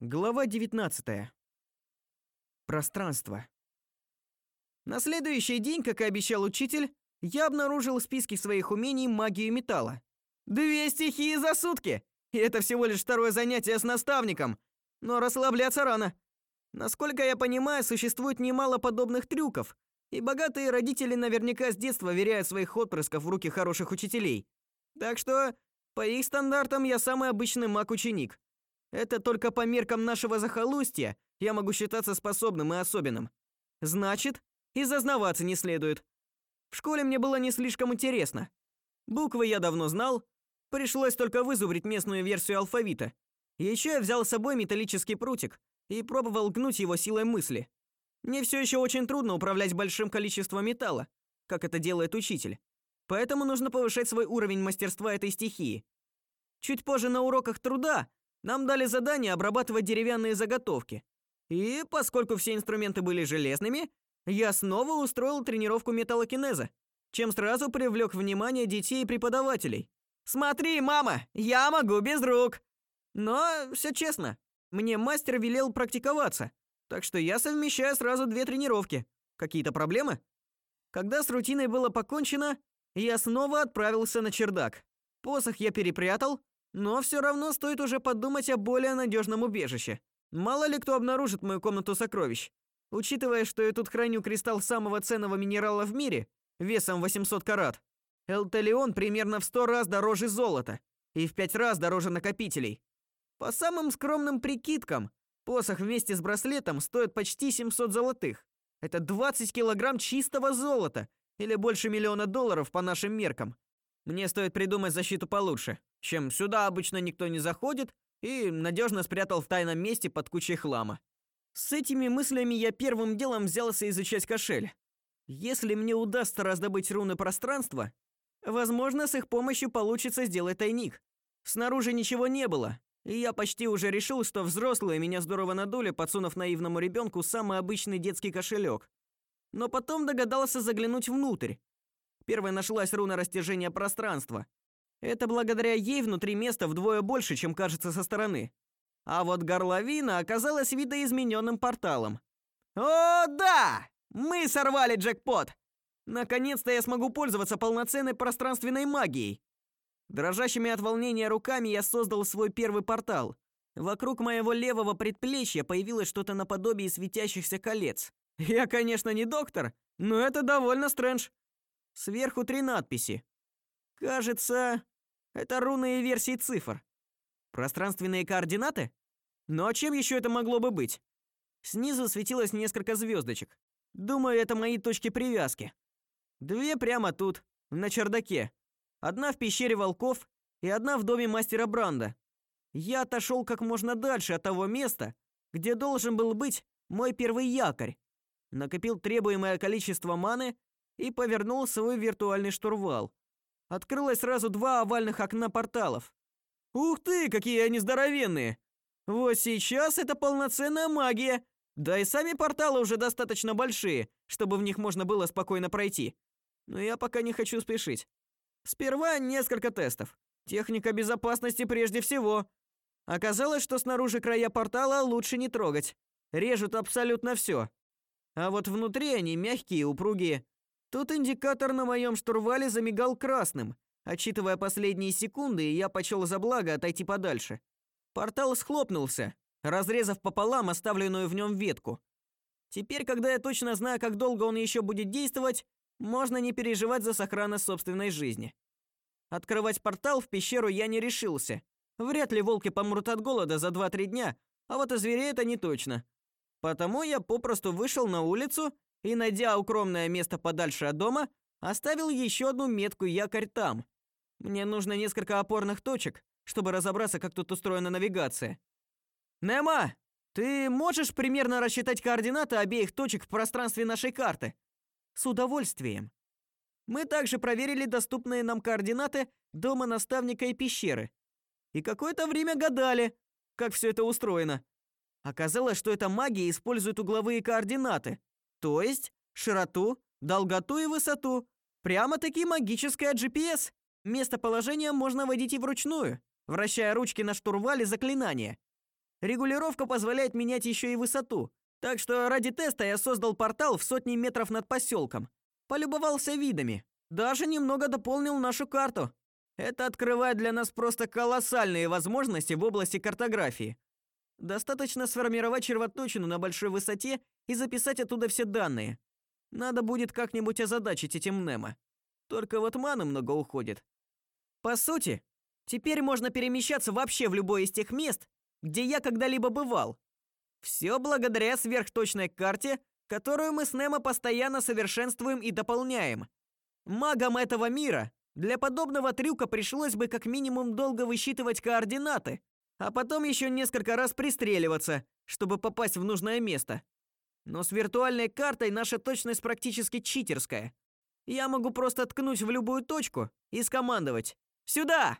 Глава 19. Пространство. На следующий день, как и обещал учитель, я обнаружил в списке своих умений магию металла. Две стихии за сутки. И это всего лишь второе занятие с наставником. Но расслабляться рано. Насколько я понимаю, существует немало подобных трюков, и богатые родители наверняка с детства веряют своих отпрысков в руки хороших учителей. Так что, по их стандартам, я самый обычный маг-ученик. Это только по меркам нашего захолустья я могу считаться способным и особенным. Значит, и зазнаваться не следует. В школе мне было не слишком интересно. Буквы я давно знал, пришлось только вызубрить местную версию алфавита. Еще я взял с собой металлический прутик и пробовал гнуть его силой мысли. Мне все еще очень трудно управлять большим количеством металла, как это делает учитель. Поэтому нужно повышать свой уровень мастерства этой стихии. Чуть позже на уроках труда нам дали задание обрабатывать деревянные заготовки. И поскольку все инструменты были железными, я снова устроил тренировку металлокинеза, чем сразу привлек внимание детей и преподавателей. Смотри, мама, я могу без рук. Но все честно, мне мастер велел практиковаться, так что я совмещаю сразу две тренировки. Какие-то проблемы? Когда с рутиной было покончено, я снова отправился на чердак. Посох я перепрятал, но все равно стоит уже подумать о более надежном убежище. Мало ли кто обнаружит мою комнату сокровищ. Учитывая, что я тут храню кристалл самого ценного минерала в мире, весом 800 карат, элталион примерно в 100 раз дороже золота и в 5 раз дороже накопителей. По самым скромным прикидкам, посох вместе с браслетом стоит почти 700 золотых. Это 20 килограмм чистого золота или больше миллиона долларов по нашим меркам. Мне стоит придумать защиту получше, чем сюда обычно никто не заходит, и надежно спрятал в тайном месте под кучей хлама. С этими мыслями я первым делом взялся изучать кошель. Если мне удастся раздобыть руны пространства, возможно, с их помощью получится сделать тайник. Снаружи ничего не было, и я почти уже решил, что взрослые меня здорово надули, подсунув наивному ребенку самый обычный детский кошелек. Но потом догадался заглянуть внутрь. Первой нашлась руна растяжения пространства. Это благодаря ей внутри места вдвое больше, чем кажется со стороны. А вот горловина оказалась видоизмененным порталом. О, да! Мы сорвали джекпот. Наконец-то я смогу пользоваться полноценной пространственной магией. Дрожащими от волнения руками я создал свой первый портал. Вокруг моего левого предплечья появилось что-то наподобие светящихся колец. Я, конечно, не доктор, но это довольно стрэндж. Сверху три надписи. Кажется, это руны и версии цифр. Пространственные координаты? Но чем еще это могло бы быть? Снизу светилось несколько звездочек. Думаю, это мои точки привязки. Две прямо тут, на чердаке. Одна в пещере волков и одна в доме мастера Бранда. Я отошел как можно дальше от того места, где должен был быть мой первый якорь. Накопил требуемое количество маны и повернул свой виртуальный штурвал открылось сразу два овальных окна порталов. Ух ты, какие они здоровенные! Вот сейчас это полноценная магия. Да и сами порталы уже достаточно большие, чтобы в них можно было спокойно пройти. Но я пока не хочу спешить. Сперва несколько тестов. Техника безопасности прежде всего. Оказалось, что снаружи края портала лучше не трогать. Режут абсолютно все. А вот внутри они мягкие и упругие. Тут индикатор на моем штурвале замигал красным. Отчитывая последние секунды, я почел за благо отойти подальше. Портал схлопнулся, разрезав пополам оставленную в нем ветку. Теперь, когда я точно знаю, как долго он еще будет действовать, можно не переживать за сохранность собственной жизни. Открывать портал в пещеру я не решился. Вряд ли волки помрут от голода за 2-3 дня, а вот озвереют они точно. Потому я попросту вышел на улицу и, найдя укромное место подальше от дома, оставил еще одну метку якорь там. Мне нужно несколько опорных точек, чтобы разобраться, как тут устроена навигация. Нема, ты можешь примерно рассчитать координаты обеих точек в пространстве нашей карты? С удовольствием. Мы также проверили доступные нам координаты дома наставника и пещеры. И какое-то время гадали, как все это устроено. Оказалось, что эта магия использует угловые координаты, то есть широту, долготу и высоту. Прямо-таки магическое GPS. Местоположение можно вводить и вручную, вращая ручки на штурвале заклинания. Регулировка позволяет менять еще и высоту. Так что ради теста я создал портал в сотни метров над поселком. Полюбовался видами. Даже немного дополнил нашу карту. Это открывает для нас просто колоссальные возможности в области картографии. Достаточно сформировать червоточину на большой высоте и записать оттуда все данные. Надо будет как-нибудь озадачить этим Немо. Только вот маны много уходит. По сути, теперь можно перемещаться вообще в любое из тех мест, где я когда-либо бывал. Все благодаря сверхточной карте, которую мы с Немо постоянно совершенствуем и дополняем. Магам этого мира для подобного трюка пришлось бы как минимум долго высчитывать координаты, а потом еще несколько раз пристреливаться, чтобы попасть в нужное место. Но с виртуальной картой наша точность практически читерская. Я могу просто ткнуть в любую точку и скомандовать: "Сюда!"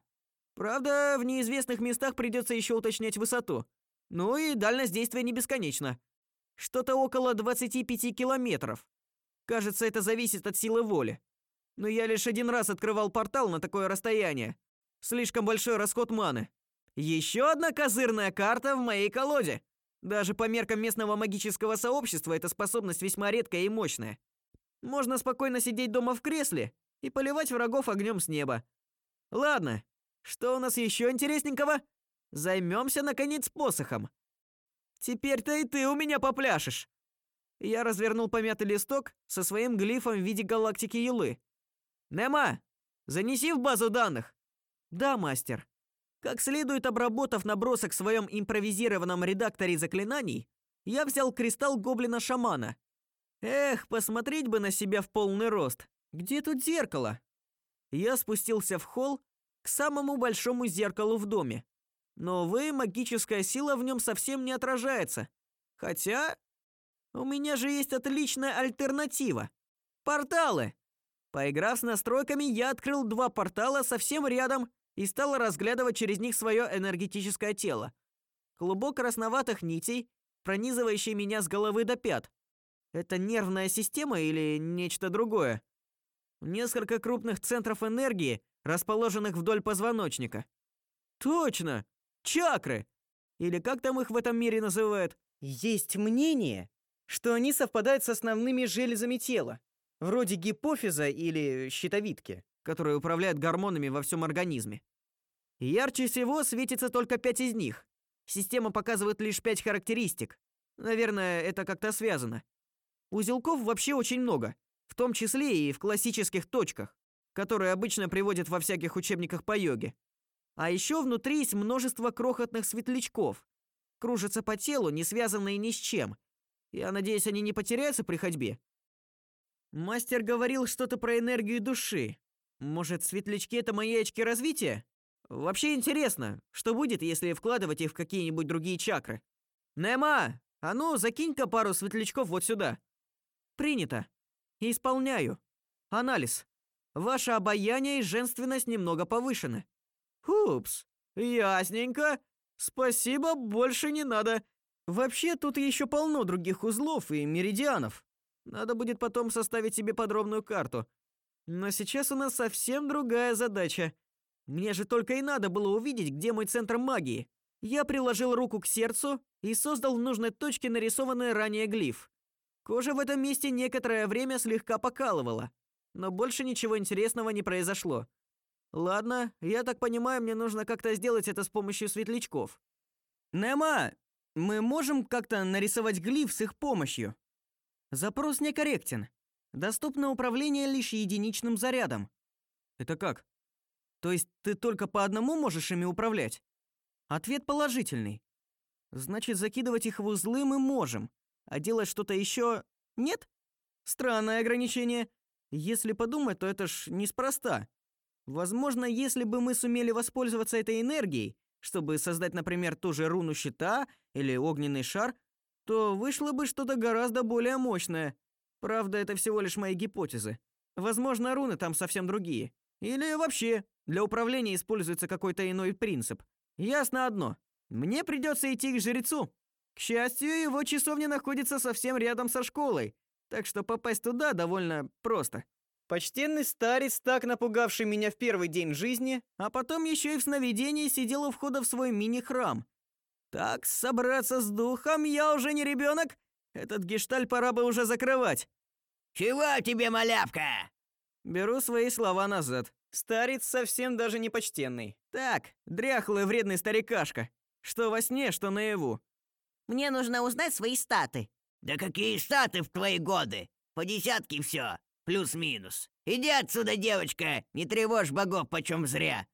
Правда, в неизвестных местах придется еще уточнять высоту. Ну и дальность действия не бесконечна. Что-то около 25 километров. Кажется, это зависит от силы воли. Но я лишь один раз открывал портал на такое расстояние. Слишком большой расход маны. Еще одна козырная карта в моей колоде. Даже по меркам местного магического сообщества эта способность весьма редкая и мощная. Можно спокойно сидеть дома в кресле и поливать врагов огнем с неба. Ладно, что у нас еще интересненького? Займемся наконец посохом. Теперь-то и ты у меня попляшешь. Я развернул помятый листок со своим глифом в виде галактики Юлы. Нема, занеси в базу данных. Да, мастер. Как следует обработав набросок в своем импровизированном редакторе заклинаний, я взял кристалл гоблина-шамана. Эх, посмотреть бы на себя в полный рост. Где тут зеркало? Я спустился в холл к самому большому зеркалу в доме. Но вы магическая сила в нем совсем не отражается. Хотя у меня же есть отличная альтернатива. Порталы. Поиграв с настройками, я открыл два портала совсем рядом и стал разглядывать через них свое энергетическое тело. Клубок красноватых нитей, пронизывающий меня с головы до пят. Это нервная система или нечто другое? Несколько крупных центров энергии, расположенных вдоль позвоночника. Точно, чакры. Или как там их в этом мире называют? Есть мнение, что они совпадают с основными железами тела, вроде гипофиза или щитовидки которые управляют гормонами во всем организме. Ярче всего светится только пять из них. Система показывает лишь пять характеристик. Наверное, это как-то связано. Узелков вообще очень много, в том числе и в классических точках, которые обычно приводят во всяких учебниках по йоге. А еще внутри есть множество крохотных светлячков. Кружатся по телу, не связанные ни с чем. Я надеюсь, они не потеряются при ходьбе. Мастер говорил что-то про энергию души. Может, светлячки это мои очки развития? Вообще интересно, что будет, если вкладывать их в какие-нибудь другие чакры. Нема, а ну, закинь-ка пару светлячков вот сюда. Принято. Исполняю. Анализ. Ваше обаяние и женственность немного повышены. Упс. Ясненько. Спасибо, больше не надо. Вообще тут еще полно других узлов и меридианов. Надо будет потом составить себе подробную карту. Но сейчас у нас совсем другая задача. Мне же только и надо было увидеть, где мой центр магии. Я приложил руку к сердцу и создал в нужной точке нарисованный ранее глиф. Кожа в этом месте некоторое время слегка покалывала, но больше ничего интересного не произошло. Ладно, я так понимаю, мне нужно как-то сделать это с помощью светлячков. Нема, мы можем как-то нарисовать глиф с их помощью. Запрос некорректен. Доступно управление лишь единичным зарядом. Это как? То есть ты только по одному можешь ими управлять? Ответ положительный. Значит, закидывать их в узлы мы можем, а делать что-то еще нет? Странное ограничение. Если подумать, то это ж неспроста. Возможно, если бы мы сумели воспользоваться этой энергией, чтобы создать, например, ту же руну щита или огненный шар, то вышло бы что-то гораздо более мощное. Правда, это всего лишь мои гипотезы. Возможно, руны там совсем другие. Или вообще для управления используется какой-то иной принцип. Ясно одно. Мне придется идти к жрецу. К счастью, его часовня находится совсем рядом со школой, так что попасть туда довольно просто. Почтенный старец, так напугавший меня в первый день жизни, а потом еще и в сновидении сидел у входа в свой мини-храм. Так, собраться с духом, я уже не ребенок. Этот гешталь пора бы уже закрывать. Чего тебе, малявка? Беру свои слова назад. Старец совсем даже не почтенный. Так, дряхлый вредный старикашка. Что во сне, что наяву. Мне нужно узнать свои статы. Да какие статы в твои годы? По десятке все, плюс-минус. Иди отсюда, девочка, не тревожь богов почем зря.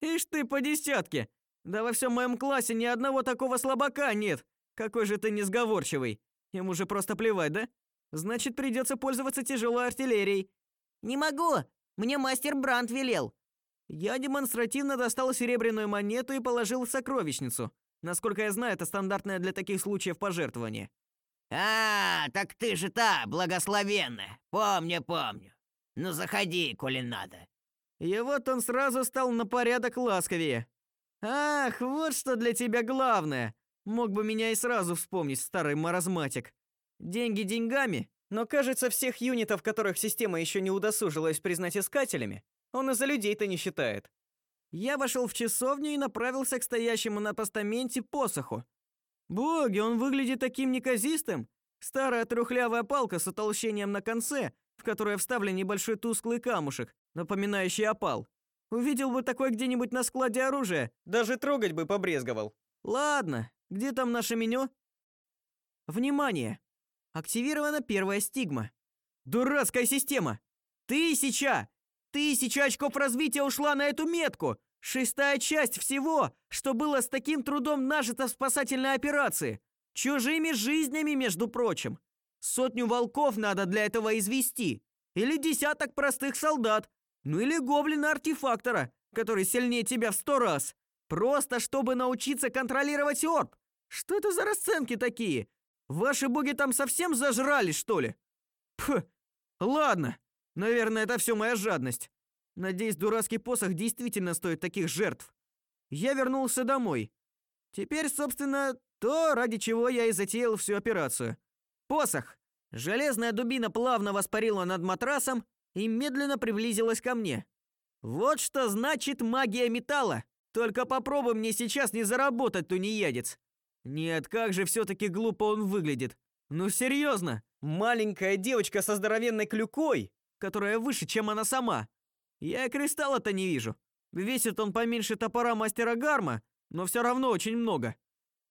Ишь ты по десятке. Да во всем моем классе ни одного такого слабака нет. Какой же ты несговорчивый. Ему же просто плевать, да? Значит, придется пользоваться тяжелой артиллерией. Не могу. Мне мастер Бранд велел. Я демонстративно достал серебряную монету и положил в сокровищницу. Насколько я знаю, это стандартное для таких случаев пожертвование. А, так ты же та благословенная. Помню, помню. Ну заходи, коли надо. И вот он сразу стал на порядок ласковее. Ах, вот что для тебя главное. Мог бы меня и сразу вспомнить, старый маразматик. Деньги деньгами, но, кажется, всех юнитов, которых система еще не удосужилась признать искателями, он из-за людей-то не считает. Я вошел в часовню и направился к стоящему на постаменте посоху. Боги, он выглядит таким неказистым. Старая трухлявая палка с утолщением на конце, в которое вставлен небольшой тусклый камушек, напоминающий опал. Увидел бы такой где-нибудь на складе оружия, даже трогать бы побрезговал. Ладно, где там наше меню? Внимание! Активирована первая стигма. Дурацкая система! Тысяча! Тысяча очков развития ушла на эту метку! Шестая часть всего, что было с таким трудом нажито в спасательной операции. Чужими жизнями, между прочим. Сотню волков надо для этого извести. Или десяток простых солдат, ну или гоблина-артефактора, который сильнее тебя в сто раз. Просто чтобы научиться контролировать орб. Что это за расценки такие? Ваши боги там совсем зажрались, что ли? Пх, ладно. Наверное, это все моя жадность. Надеюсь, дурацкий посох действительно стоит таких жертв. Я вернулся домой. Теперь, собственно, то, ради чего я и затеял всю операцию. Посох. Железная дубина плавно воспарила над матрасом, и медленно приблизилась ко мне. Вот что значит магия металла. Только попробуй мне сейчас не заработать, тунеядец. Нет, как же все таки глупо он выглядит. Ну серьезно, маленькая девочка со здоровенной клюкой, которая выше, чем она сама. Я кристалла-то не вижу. Весит он поменьше топора мастера Гарма, но все равно очень много.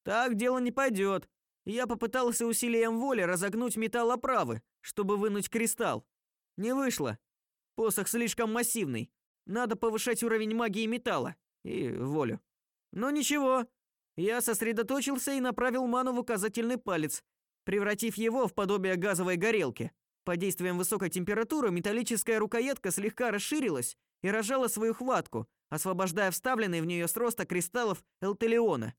Так дело не пойдет. Я попытался усилием воли разогнуть металл оправы, чтобы вынуть кристалл. Не вышло. Посох слишком массивный. Надо повышать уровень магии металла и волю. Но ничего. Я сосредоточился и направил ману в указательный палец, превратив его в подобие газовой горелки. Под действием высокой температуры металлическая рукоятка слегка расширилась и разжала свою хватку, освобождая вставленный в нее сроста кристаллов элтелиона.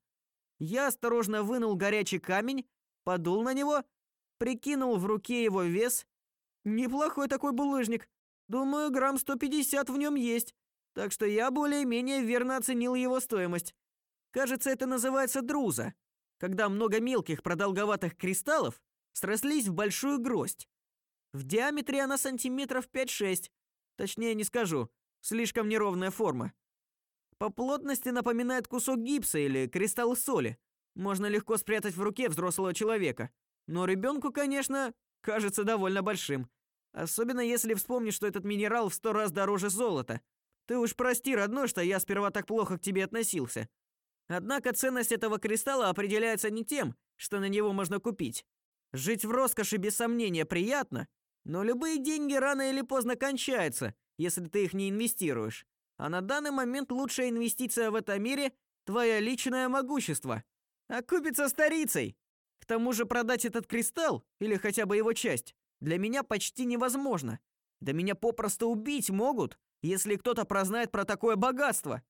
Я осторожно вынул горячий камень, подул на него, прикинул в руке его вес Неплохой такой булыжник. Думаю, грамм 150 в нем есть. Так что я более-менее верно оценил его стоимость. Кажется, это называется друза, когда много мелких продолговатых кристаллов срослись в большую гроздь. В диаметре она сантиметров 5-6. Точнее не скажу, слишком неровная форма. По плотности напоминает кусок гипса или кристалл соли. Можно легко спрятать в руке взрослого человека. Но ребенку, конечно, кажется довольно большим. Особенно если вспомнить, что этот минерал в сто раз дороже золота. Ты уж прости, родной, что я сперва так плохо к тебе относился. Однако ценность этого кристалла определяется не тем, что на него можно купить. Жить в роскоши без сомнения приятно, но любые деньги рано или поздно кончаются, если ты их не инвестируешь. А на данный момент лучшая инвестиция в этом мире твое личное могущество. А купиться старицей. К тому же продать этот кристалл или хотя бы его часть для меня почти невозможно. Да меня попросту убить могут, если кто-то прознает про такое богатство.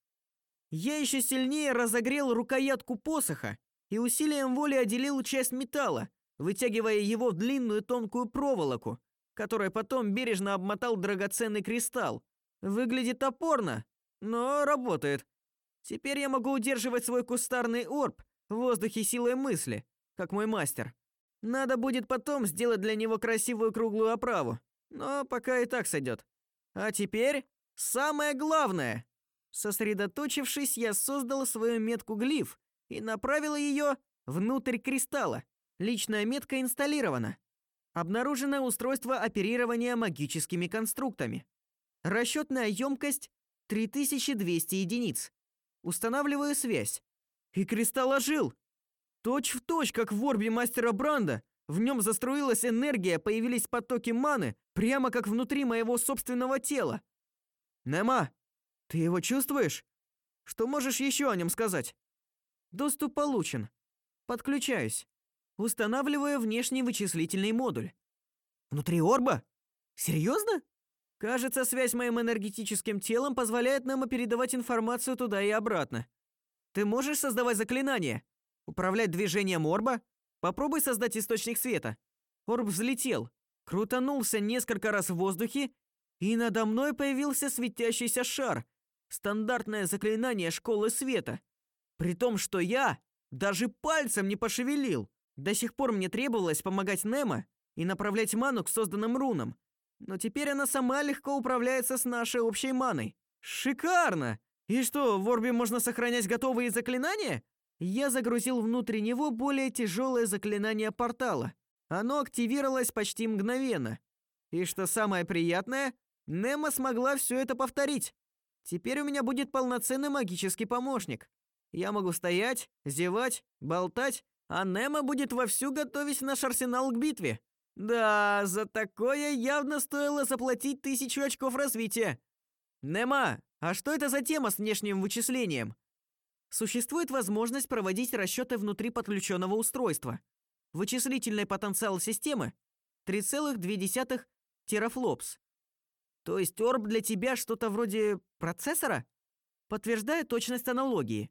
Я еще сильнее разогрел рукоятку посоха и усилием воли отделил часть металла, вытягивая его в длинную тонкую проволоку, которой потом бережно обмотал драгоценный кристалл. Выглядит опорно, но работает. Теперь я могу удерживать свой кустарный орб в воздухе силой мысли, как мой мастер. Надо будет потом сделать для него красивую круглую оправу. Но пока и так сойдет. А теперь самое главное. Сосредоточившись, я создал свою метку глиф и направила ее внутрь кристалла. Личная метка инсталлирована. Обнаружено устройство оперирования магическими конструктами. Расчетная емкость 3200 единиц. Устанавливаю связь. И кристалл ожил. Точь в точь, как в орбе мастера Бранда. В нем заструилась энергия, появились потоки маны, прямо как внутри моего собственного тела. Нема, ты его чувствуешь? Что можешь еще о нем сказать? Доступ получен. Подключаюсь. Устанавливаю внешний вычислительный модуль. Внутри орба? Серьезно? Кажется, связь моим энергетическим телом позволяет нам передавать информацию туда и обратно. Ты можешь создавать заклинания? Управлять движением орба? Попробуй создать источник света. Орб взлетел, крутанулся несколько раз в воздухе, и надо мной появился светящийся шар. Стандартное заклинание школы света. При том, что я даже пальцем не пошевелил. До сих пор мне требовалось помогать Немо и направлять ману к созданным рунам. Но теперь она сама легко управляется с нашей общей маной. Шикарно! И что, в орбе можно сохранять готовые заклинания? Я загрузил внутрь него более тяжелое заклинание портала. Оно активировалось почти мгновенно. И что самое приятное, Немо смогла все это повторить. Теперь у меня будет полноценный магический помощник. Я могу стоять, зевать, болтать, а Немо будет вовсю готовить наш арсенал к битве. Да, за такое явно стоило заплатить тысячу очков развития. Немо, а что это за тема с внешним вычислением? Существует возможность проводить расчеты внутри подключенного устройства. Вычислительный потенциал системы 3,2 терафлопс. То есть орб для тебя что-то вроде процессора? Подтверждает точность аналогии.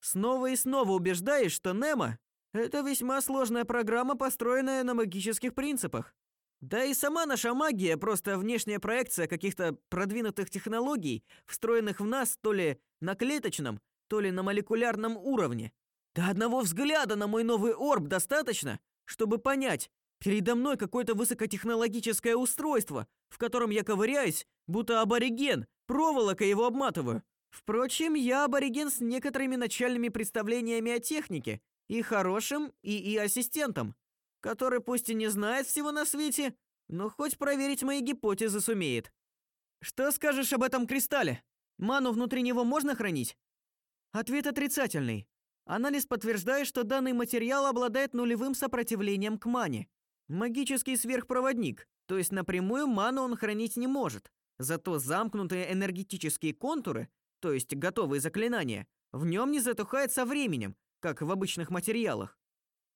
Снова и снова убеждаешь, что Немо это весьма сложная программа, построенная на магических принципах. Да и сама наша магия просто внешняя проекция каких-то продвинутых технологий, встроенных в нас то ли на клеточном, то ли на молекулярном уровне. Да одного взгляда на мой новый орб достаточно, чтобы понять, передо мной какое-то высокотехнологическое устройство, в котором я ковыряюсь, будто абориген, проволокой его обматываю. Впрочем, я абориген с некоторыми начальными представлениями о технике и хорошим ИИ-ассистентом, который пусть и не знает всего на свете, но хоть проверить мои гипотезы сумеет. Что скажешь об этом кристалле? Ману внутри него можно хранить? Ответ отрицательный. Анализ подтверждает, что данный материал обладает нулевым сопротивлением к мане. Магический сверхпроводник, то есть напрямую ману он хранить не может. Зато замкнутые энергетические контуры, то есть готовые заклинания, в нем не затухают со временем, как в обычных материалах.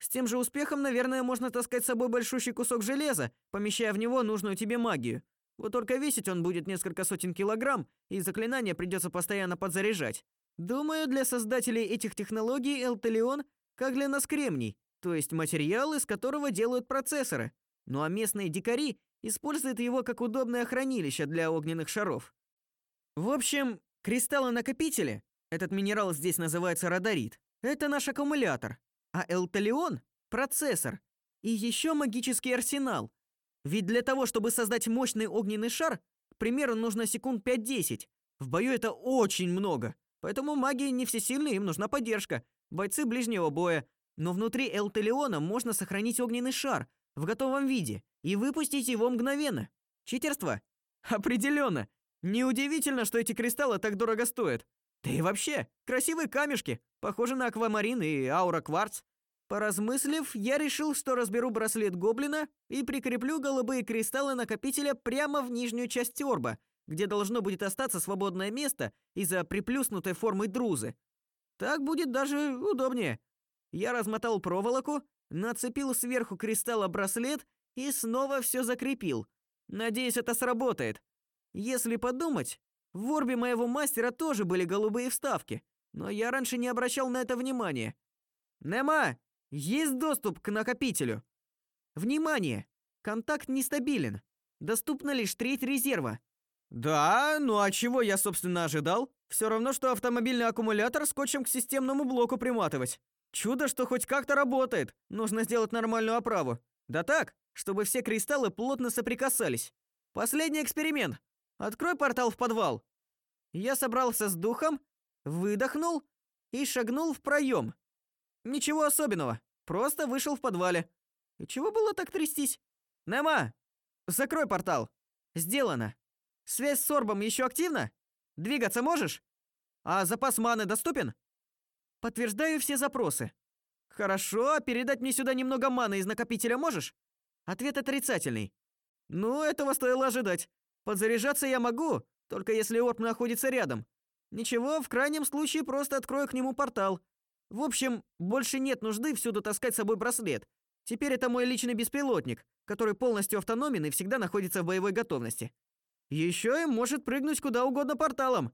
С тем же успехом, наверное, можно таскать с собой большущий кусок железа, помещая в него нужную тебе магию. Вот только весить он будет несколько сотен килограмм, и заклинания придется постоянно подзаряжать. Думаю, для создателей этих технологий элтелион как для нас кремний, то есть материал, из которого делают процессоры. Ну а местные дикари используют его как удобное хранилище для огненных шаров. В общем, кристаллы-накопители, этот минерал здесь называется родорит, это наш аккумулятор, а элталион процессор и еще магический арсенал. Ведь для того, чтобы создать мощный огненный шар, к примеру, нужно секунд 5-10. В бою это очень много. Поэтому маги не всесильны, им нужна поддержка. Бойцы ближнего боя. Но внутри элталиона можно сохранить огненный шар в готовом виде и выпустить его мгновенно. Читерство? Определенно. Неудивительно, что эти кристаллы так дорого стоят. Да и вообще, красивые камешки, похожи на аквамарин и аура-кварц. Поразмыслив, я решил, что разберу браслет гоблина и прикреплю голубые кристаллы накопителя прямо в нижнюю часть орба, где должно будет остаться свободное место из-за приплюснутой формы друзы. Так будет даже удобнее. Я размотал проволоку, нацепил сверху кристалла браслет и снова все закрепил. Надеюсь, это сработает. Если подумать, в орбе моего мастера тоже были голубые вставки, но я раньше не обращал на это внимания. Нема, есть доступ к накопителю. Внимание! Контакт нестабилен. Доступна лишь треть резерва. Да, ну а чего я, собственно, ожидал? Все равно что автомобильный аккумулятор скотчем к системному блоку приматывать. Чудо, что хоть как-то работает. Нужно сделать нормальную оправу. Да так, чтобы все кристаллы плотно соприкасались. Последний эксперимент. Открой портал в подвал. Я собрался с духом, выдохнул и шагнул в проем. Ничего особенного. Просто вышел в подвале. И чего было так трястись? Нема, закрой портал. Сделано. Связь с Сорбом еще активна? Двигаться можешь? А запас маны доступен? Подтверждаю все запросы. Хорошо, передать мне сюда немного маны из накопителя можешь? Ответ отрицательный. Ну, этого стоило ожидать. Подзаряжаться я могу, только если орб находится рядом. Ничего, в крайнем случае просто открою к нему портал. В общем, больше нет нужды всюду таскать с собой браслет. Теперь это мой личный беспилотник, который полностью автономен и всегда находится в боевой готовности. Еще и может прыгнуть куда угодно порталом.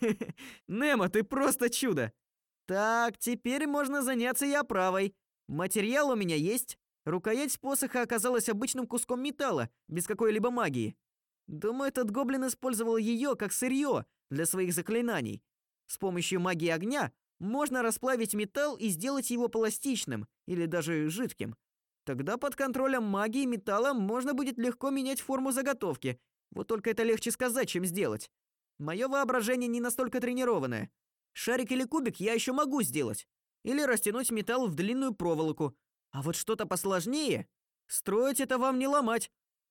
Немо, ты просто чудо. Так, теперь можно заняться и оправой. Материал у меня есть. Рукоять посоха оказалась обычным куском металла, без какой-либо магии. Думаю, этот гоблин использовал ее как сырье для своих заклинаний. С помощью магии огня можно расплавить металл и сделать его пластичным или даже жидким. Тогда под контролем магии металла можно будет легко менять форму заготовки. Вот только это легче сказать, чем сделать. Мое воображение не настолько тренированное. Шарик или кубик я еще могу сделать. Или растянуть металл в длинную проволоку. А вот что-то посложнее строить это вам не ломать.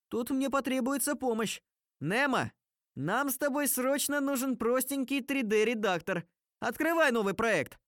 Тут мне потребуется помощь. Немо, нам с тобой срочно нужен простенький 3D редактор. Открывай новый проект.